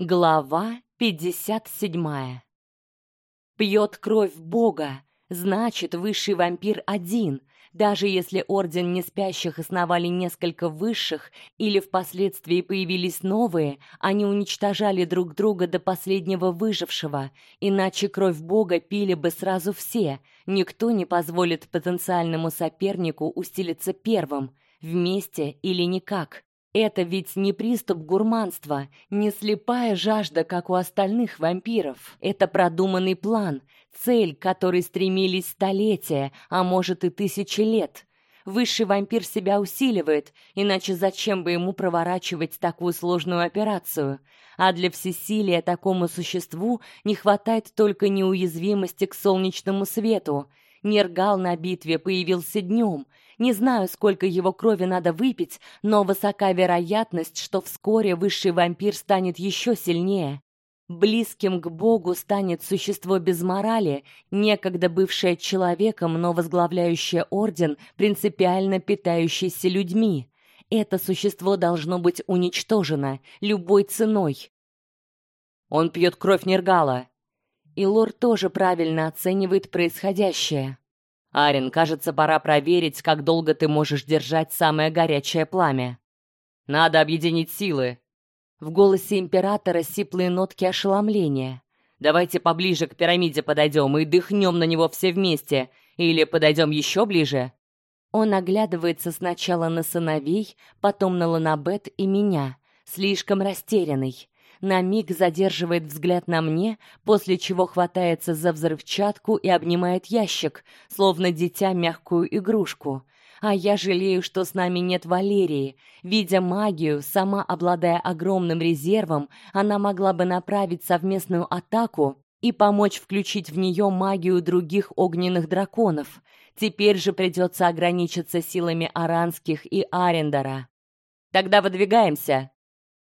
Глава 57. Пьет кровь Бога, значит, высший вампир один. Даже если орден неспящих основали несколько высших или впоследствии появились новые, они уничтожали друг друга до последнего выжившего, иначе кровь Бога пили бы сразу все. Никто не позволит потенциальному сопернику усилиться первым, вместе или никак. Это ведь не приступ гурманства, не слепая жажда, как у остальных вампиров. Это продуманный план, цель, к которой стремились столетия, а может и тысячи лет. Высший вампир себя усиливает, иначе зачем бы ему проворачивать такую сложную операцию? А для всесилия такому существу не хватает только неуязвимости к солнечному свету. Нергал на битве появился днем — не знаю, сколько его крови надо выпить, но высока вероятность, что вскоре высший вампир станет еще сильнее. Близким к Богу станет существо без морали, некогда бывшее человеком, но возглавляющее орден, принципиально питающийся людьми. Это существо должно быть уничтожено любой ценой. Он пьет кровь Нергала. И Лор тоже правильно оценивает происходящее. Арин, кажется, пора проверить, как долго ты можешь держать самое горячее пламя. Надо объединить силы. В голосе императора сиплые нотки ошеломления. Давайте поближе к пирамиде подойдем и дыхнем на него все вместе, или подойдем еще ближе. Он оглядывается сначала на сыновей, потом на Ланабет и меня, слишком растерянный на миг задерживает взгляд на мне, после чего хватается за взрывчатку и обнимает ящик, словно дитя мягкую игрушку. А я жалею, что с нами нет Валерии. Видя магию, сама обладая огромным резервом, она могла бы направить совместную атаку и помочь включить в нее магию других огненных драконов. Теперь же придется ограничиться силами Аранских и Арендера. Тогда выдвигаемся,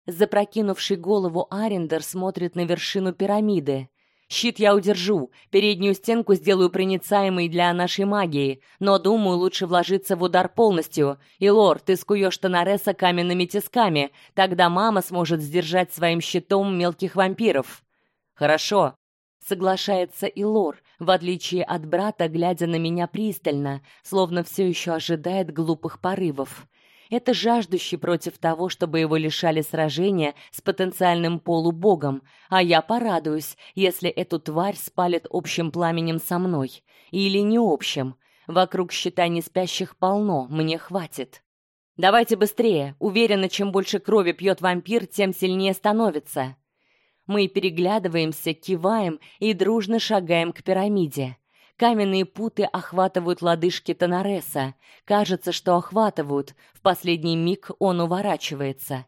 Запрокинувший голову Арендер смотрит на вершину пирамиды. Щит я удержу, переднюю стенку сделаю проницаемой для нашей магии, но думаю, лучше вложиться в удар полностью. И лор, ты скуешь Тонареса каменными тисками, тогда мама сможет сдержать своим щитом мелких вампиров. Хорошо, соглашается и лор, в отличие от брата, глядя на меня пристально, словно все еще ожидает глупых порывов. Это жаждущий против того, чтобы его лишали сражения с потенциальным полубогом, а я порадуюсь, если эту тварь спалит общим пламенем со мной. Или не общим. Вокруг щита неспящих полно, мне хватит. Давайте быстрее. Уверена, чем больше крови пьет вампир, тем сильнее становится. Мы переглядываемся, киваем и дружно шагаем к пирамиде. Каменные путы охватывают лодыжки Тонареса. Кажется, что охватывают. В последний миг он уворачивается.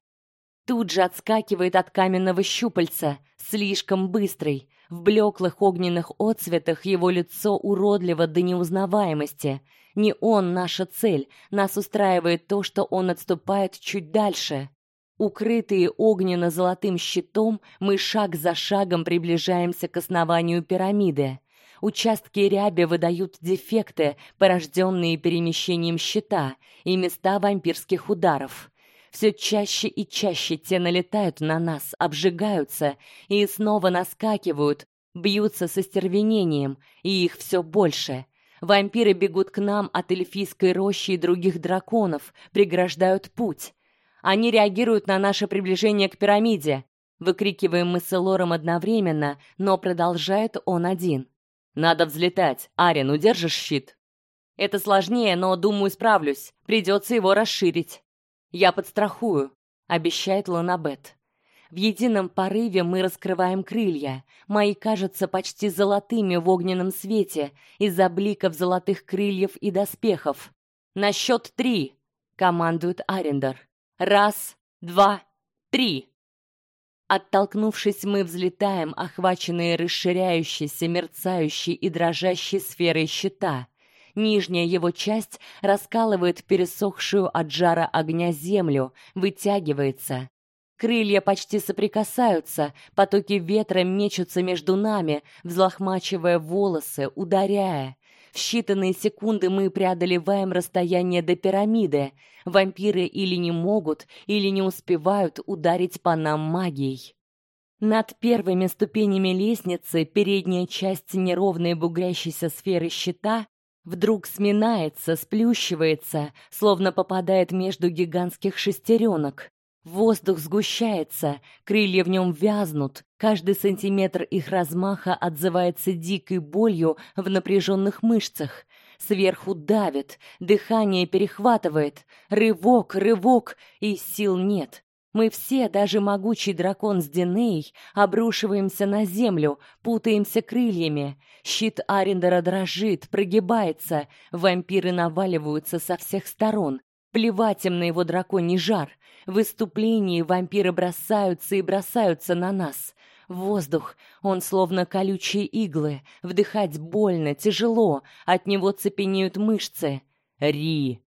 Тут же отскакивает от каменного щупальца, слишком быстрый. В блеклых огненных отцветах его лицо уродливо до неузнаваемости. Не он наша цель, нас устраивает то, что он отступает чуть дальше. Укрытые огненно-золотым щитом, мы шаг за шагом приближаемся к основанию пирамиды. Участки ряби выдают дефекты, порожденные перемещением щита, и места вампирских ударов. Все чаще и чаще те налетают на нас, обжигаются и снова наскакивают, бьются со стервенением, и их все больше. Вампиры бегут к нам от эльфийской рощи и других драконов, преграждают путь. Они реагируют на наше приближение к пирамиде. Выкрикиваем мы с Элором одновременно, но продолжает он один. Надо взлетать. Арин, удержишь щит? Это сложнее, но, думаю, справлюсь. Придется его расширить. Я подстрахую, обещает Ланабет. В едином порыве мы раскрываем крылья. Мои кажутся почти золотыми в огненном свете из-за бликов золотых крыльев и доспехов. На счет три, командует Арендер. Раз, два, три. Оттолкнувшись, мы взлетаем, охваченные расширяющейся, мерцающей и дрожащей сферой щита. Нижняя его часть раскалывает пересохшую от жара огня землю, вытягивается. Крылья почти соприкасаются, потоки ветра мечутся между нами, взлохмачивая волосы, ударяя. В считанные секунды мы преодолеваем расстояние до пирамиды. Вампиры или не могут, или не успевают ударить по нам магией. Над первыми ступенями лестницы передняя часть неровной бугрящейся сферы щита вдруг сминается, сплющивается, словно попадает между гигантских шестеренок. Воздух сгущается, крылья в нем вязнут, каждый сантиметр их размаха отзывается дикой болью в напряженных мышцах. Сверху давит, дыхание перехватывает, рывок, рывок, и сил нет. Мы все, даже могучий дракон с Диней, обрушиваемся на землю, путаемся крыльями. Щит Арендера дрожит, прогибается, вампиры наваливаются со всех сторон. Плевать им на его драконий жар. В выступлении вампиры бросаются и бросаются на нас. Воздух, он словно колючие иглы, вдыхать больно, тяжело, от него цепенеют мышцы. Ри,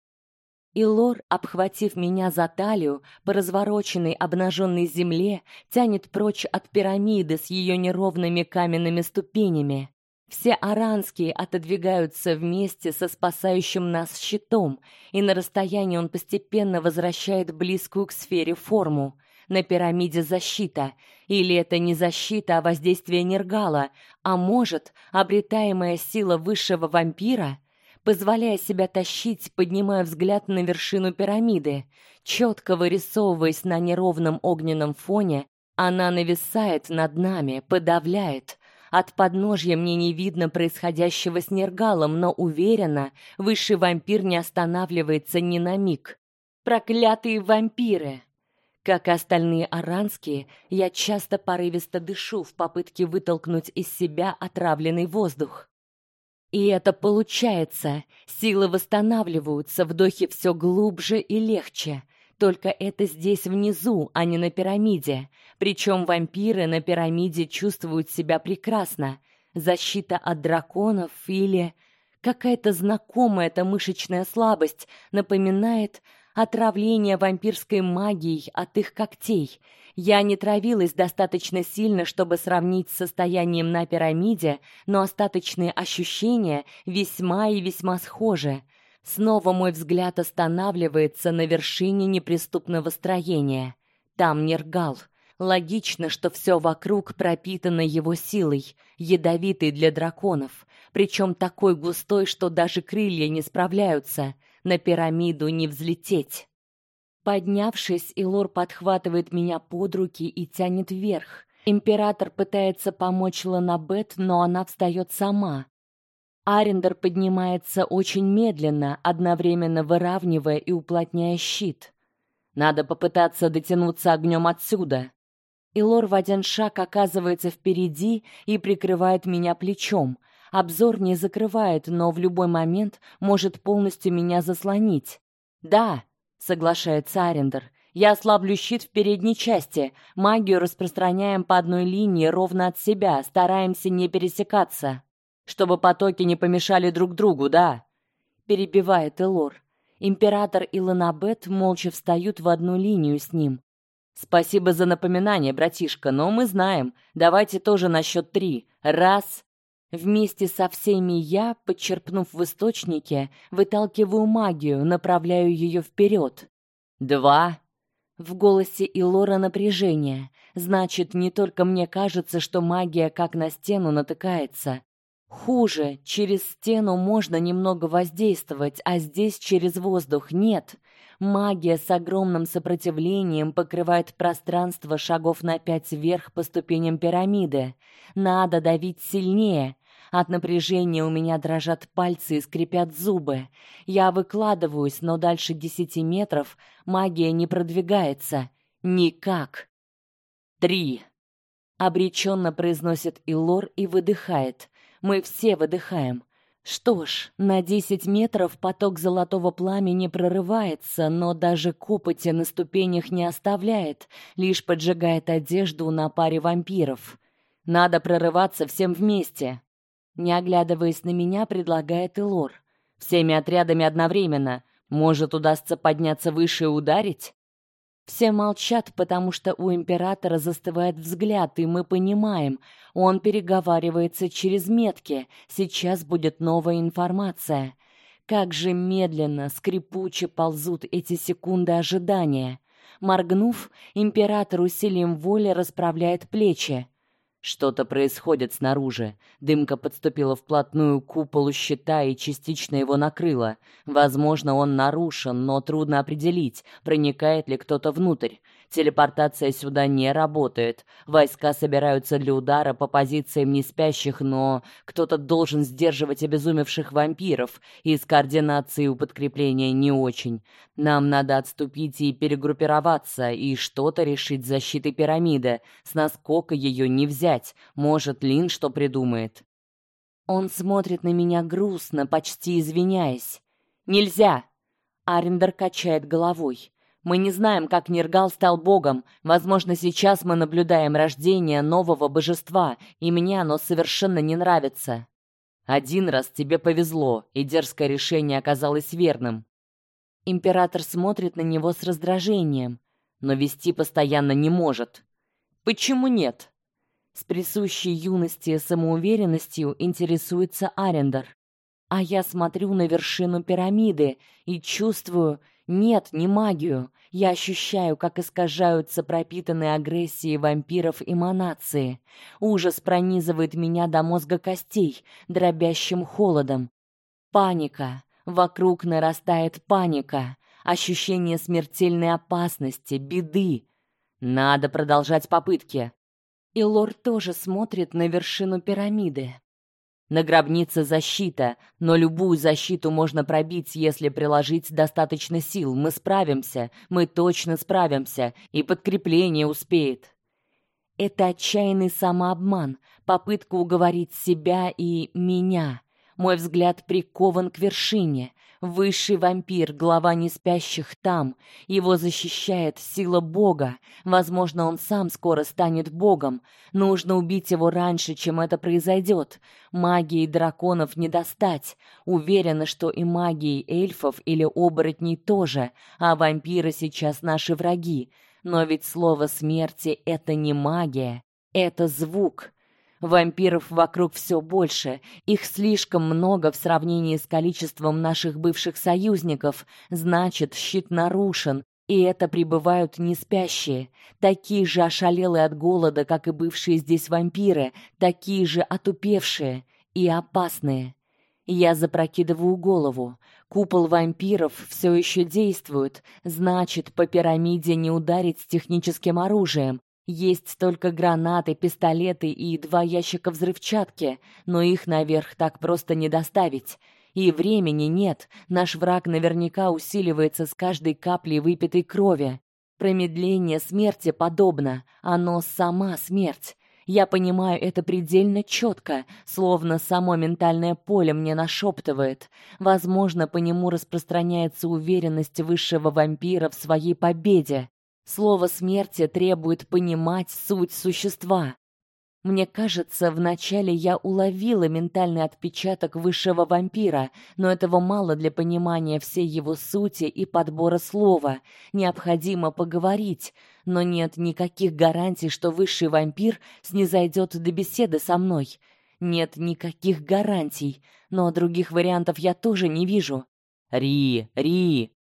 и Лор, обхватив меня за талию, по развороченной обнаженной земле, тянет прочь от пирамиды с ее неровными каменными ступенями. Все аранские отодвигаются вместе со спасающим нас щитом, и на расстоянии он постепенно возвращает близкую к сфере форму. На пирамиде защита, или это не защита, а воздействие Нергала, а может, обретаемая сила высшего вампира — позволяя себя тащить, поднимая взгляд на вершину пирамиды. Четко вырисовываясь на неровном огненном фоне, она нависает над нами, подавляет. От подножья мне не видно происходящего с Нергалом, но уверена, высший вампир не останавливается ни на миг. Проклятые вампиры! Как и остальные аранские, я часто порывисто дышу в попытке вытолкнуть из себя отравленный воздух. И это получается. Силы восстанавливаются, вдохи все глубже и легче. Только это здесь внизу, а не на пирамиде. Причем вампиры на пирамиде чувствуют себя прекрасно. Защита от драконов или какая-то знакомая эта мышечная слабость напоминает отравление вампирской магией от их когтей. Я не травилась достаточно сильно, чтобы сравнить с состоянием на пирамиде, но остаточные ощущения весьма и весьма схожи. Снова мой взгляд останавливается на вершине неприступного строения. Там Нергал. Логично, что все вокруг пропитано его силой, ядовитой для драконов, причем такой густой, что даже крылья не справляются. На пирамиду не взлететь. Поднявшись, Илор подхватывает меня под руки и тянет вверх. Император пытается помочь Ланабет, но она встает сама. Арендер поднимается очень медленно, одновременно выравнивая и уплотняя щит. Надо попытаться дотянуться огнем отсюда. Илор в один шаг оказывается впереди и прикрывает меня плечом. Обзор не закрывает, но в любой момент может полностью меня заслонить. Да, соглашается Арендер. Я ослаблю щит в передней части. Магию распространяем по одной линии ровно от себя, стараемся не пересекаться, чтобы потоки не помешали друг другу, да? перебивает Элор. Император и Ланабет молча встают в одну линию с ним. Спасибо за напоминание, братишка, но мы знаем. Давайте тоже на счет три. Раз. Вместе со всеми я, подчерпнув в источнике, выталкиваю магию, направляю ее вперед. Два. В голосе Илора напряжение. Значит, не только мне кажется, что магия как на стену натыкается. Хуже, через стену можно немного воздействовать, а здесь через воздух нет. Магия с огромным сопротивлением покрывает пространство шагов на пять вверх по ступеням пирамиды. Надо давить сильнее. От напряжения у меня дрожат пальцы и скрипят зубы. Я выкладываюсь, но дальше десяти метров магия не продвигается никак. Три. Обреченно произносит Илор и выдыхает. Мы все выдыхаем. Что ж, на десять метров поток золотого пламени прорывается, но даже копоти на ступенях не оставляет, лишь поджигает одежду на паре вампиров. Надо прорываться всем вместе. Не оглядываясь на меня, предлагает Илор. Всеми отрядами одновременно. Может, удастся подняться выше и ударить? Все молчат, потому что у императора застывает взгляд, и мы понимаем, он переговаривается через метки. Сейчас будет новая информация. Как же медленно, скрипуче ползут эти секунды ожидания. Моргнув, император усилием воли расправляет плечи. Что-то происходит снаружи. Дымка подступила вплотную к куполу щита и частично его накрыла. Возможно, он нарушен, но трудно определить, проникает ли кто-то внутрь. Телепортация сюда не работает. Войска собираются для удара по позициям неспящих, но кто-то должен сдерживать обезумевших вампиров, и с координацией у подкрепления не очень. Нам надо отступить и перегруппироваться, и что-то решить с защитой пирамиды. С наскока ее не взять. Может, Лин что придумает. Он смотрит на меня грустно, почти извиняясь. Нельзя. Арендер качает головой. Мы не знаем, как Нергал стал богом. Возможно, сейчас мы наблюдаем рождение нового божества, и мне оно совершенно не нравится. Один раз тебе повезло, и дерзкое решение оказалось верным. Император смотрит на него с раздражением, но вести постоянно не может. Почему нет? С присущей юности самоуверенностью интересуется Арендер. А я смотрю на вершину пирамиды и чувствую, нет, не магию. Я ощущаю, как искажаются пропитанные агрессией вампиров эманации. Ужас пронизывает меня до мозга костей, дробящим холодом. Паника. Вокруг нарастает паника, ощущение смертельной опасности, беды. Надо продолжать попытки. И лорд тоже смотрит на вершину пирамиды. На гробнице защита, но любую защиту можно пробить, если приложить достаточно сил. Мы справимся, мы точно справимся, и подкрепление успеет. Это отчаянный самообман, попытка уговорить себя и меня. Мой взгляд прикован к вершине. Высший вампир, глава неспящих там, его защищает сила Бога. Возможно, он сам скоро станет богом. Нужно убить его раньше, чем это произойдет. Магии драконов не достать. Уверена, что и магии эльфов или оборотней тоже, а вампиры сейчас наши враги. Но ведь слово смерти это не магия, это звук. Вампиров вокруг все больше, их слишком много в сравнении с количеством наших бывших союзников. Значит, щит нарушен, и это прибывают не спящие, такие же ошалелые от голода, как и бывшие здесь вампиры, такие же отупевшие и опасные. Я запрокидываю голову. Купол вампиров все еще действует, значит, по пирамиде не ударить с техническим оружием. Есть только гранаты, пистолеты и два ящика взрывчатки, но их наверх так просто не доставить. И времени нет. Наш враг наверняка усиливается с каждой каплей выпитой крови. Промедление смерти подобно, оно сама смерть. Я понимаю это предельно четко, словно само ментальное поле мне нашептывает. Возможно, по нему распространяется уверенность высшего вампира в своей победе. Слово смерти требует понимать суть существа. Мне кажется, вначале я уловила ментальный отпечаток высшего вампира, но этого мало для понимания всей его сути и подбора слова. Необходимо поговорить, но нет никаких гарантий, что высший вампир снизойдет до беседы со мной. Нет никаких гарантий, но других вариантов я тоже не вижу. Ри, Ри,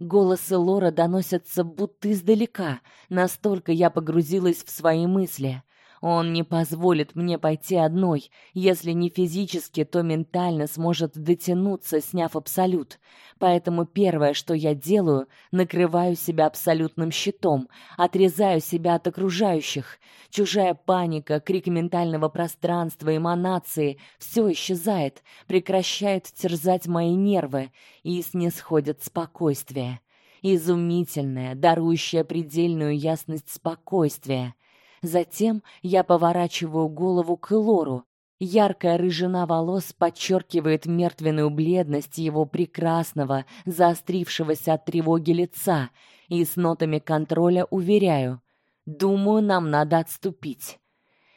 Голосы Лора доносятся будто издалека, настолько я погрузилась в свои мысли. Он не позволит мне пойти одной, если не физически, то ментально сможет дотянуться, сняв абсолют. Поэтому первое, что я делаю, накрываю себя абсолютным щитом, отрезаю себя от окружающих. Чужая паника, крик ментального пространства, эманации все исчезает, прекращает терзать мои нервы и снисходит спокойствие. Изумительное, дарующее предельную ясность спокойствие. Затем я поворачиваю голову к Лору. Яркая рыжина волос подчеркивает мертвенную бледность его прекрасного, заострившегося от тревоги лица, и с нотами контроля уверяю: "Думаю, нам надо отступить".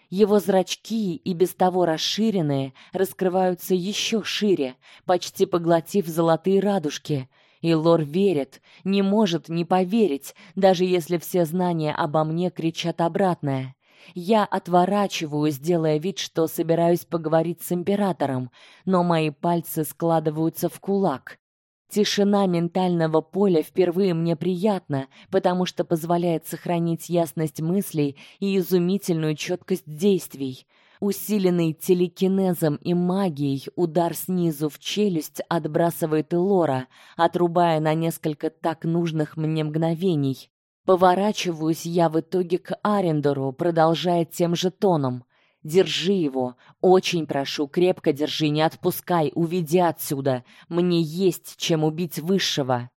Его зрачки, и без того расширенные, раскрываются еще шире, почти поглотив золотые радужки. И Лор верит, не может не поверить, даже если все знания обо мне кричат обратное. Я отворачиваюсь, делая вид, что собираюсь поговорить с императором, но мои пальцы складываются в кулак. Тишина ментального поля впервые мне приятна, потому что позволяет сохранить ясность мыслей и изумительную четкость действий. Усиленный телекинезом и магией удар снизу в челюсть отбрасывает Лора, отрубая на несколько так нужных мне мгновений. Поворачиваюсь я в итоге к Арендору, продолжая тем же тоном: "Держи его, очень прошу, крепко держи, не отпускай, уведи отсюда. Мне есть чем убить высшего".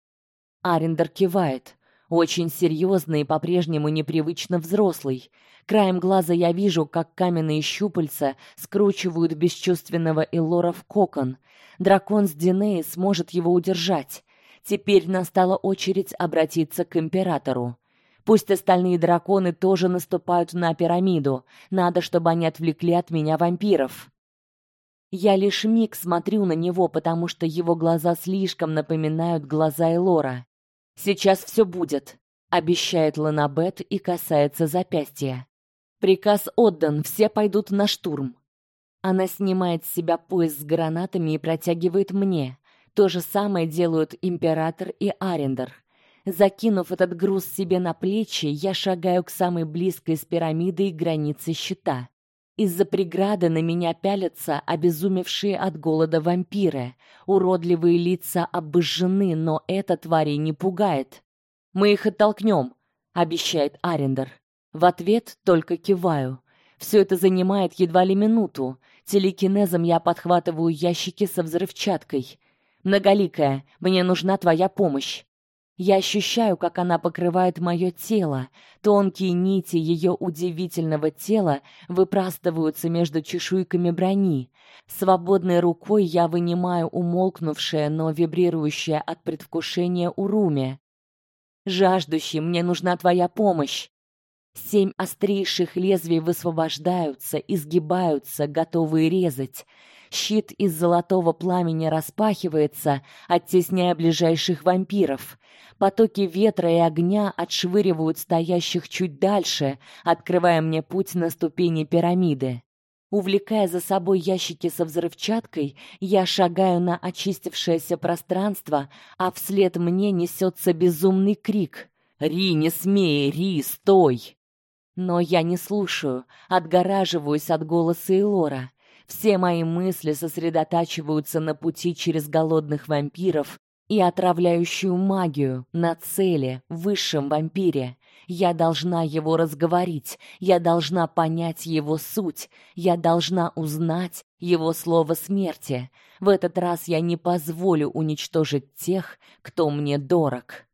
Арендер кивает. Очень серьезный и по-прежнему непривычно взрослый. Краем глаза я вижу, как каменные щупальца скручивают бесчувственного Элора в кокон. Дракон с Динеи сможет его удержать. Теперь настала очередь обратиться к императору. Пусть остальные драконы тоже наступают на пирамиду. Надо, чтобы они отвлекли от меня вампиров. Я лишь миг смотрю на него, потому что его глаза слишком напоминают глаза Элора. Сейчас все будет, обещает Ланабет и касается запястья. Приказ отдан, все пойдут на штурм. Она снимает с себя пояс с гранатами и протягивает мне. То же самое делают император и Арендер. Закинув этот груз себе на плечи, я шагаю к самой близкой с пирамидой границе щита. Из-за преграды на меня пялятся обезумевшие от голода вампиры. Уродливые лица обожжены, но это твари не пугает. Мы их оттолкнем, обещает Арендер. В ответ только киваю. Все это занимает едва ли минуту. Телекинезом я подхватываю ящики со взрывчаткой. Многоликая, мне нужна твоя помощь. Я ощущаю, как она покрывает мое тело. Тонкие нити ее удивительного тела выпрастываются между чешуйками брони. Свободной рукой я вынимаю умолкнувшее, но вибрирующее от предвкушения уруме. Жаждущий, мне нужна твоя помощь. Семь острейших лезвий высвобождаются, изгибаются, готовые резать. Щит из золотого пламени распахивается, оттесняя ближайших вампиров. Потоки ветра и огня отшвыривают стоящих чуть дальше, открывая мне путь на ступени пирамиды. Увлекая за собой ящики со взрывчаткой, я шагаю на очистившееся пространство, а вслед мне несется безумный крик: "Ри, не смей, Ри, стой!" Но я не слушаю, отгораживаюсь от голоса Элора. Все мои мысли сосредотачиваются на пути через голодных вампиров и отравляющую магию на цели, высшем вампире. Я должна его разговорить, я должна понять его суть, я должна узнать его слово смерти. В этот раз я не позволю уничтожить тех, кто мне дорог.